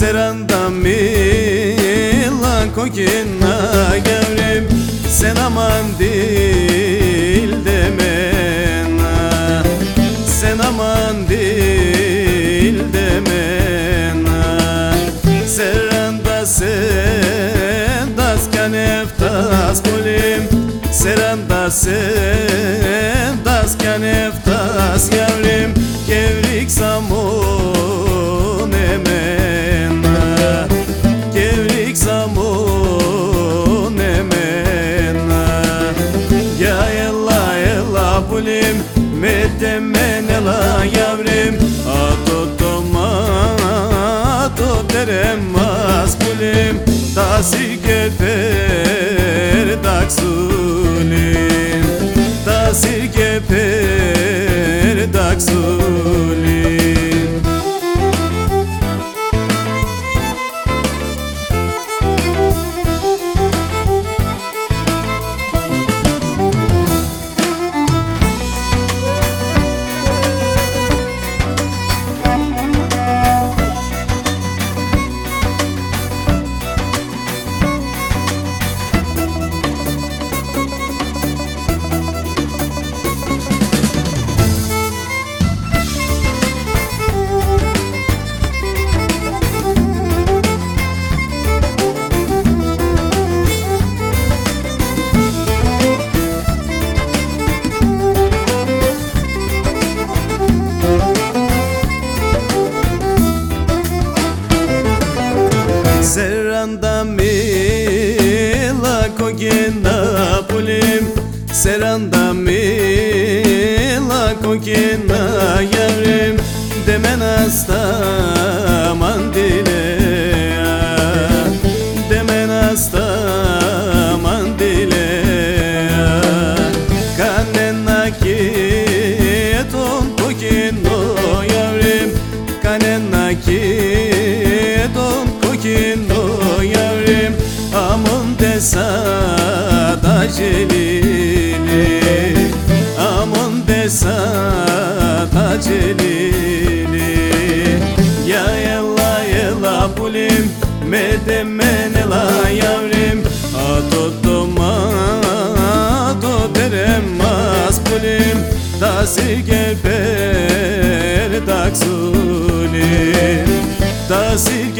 Seranda mila kokina gevrim Sen aman dil demena Sen aman dil demena Seranda sevdas kaneftas kolim Seranda sevdas kaneftas yavrim ella pulim Metemmenela yavrim. Atotoma Atoterem maskulim Tasi keper mila kokina yavrim Demen hasta mandile Demen hasta mandile Kanena kiton kokino yavrim. Kanena kiton kokino yavrim. Amun desa da celili pulim Medemenela yavrim. Atotoma Atoterem mas pulim Tasi geper daksulim Tasi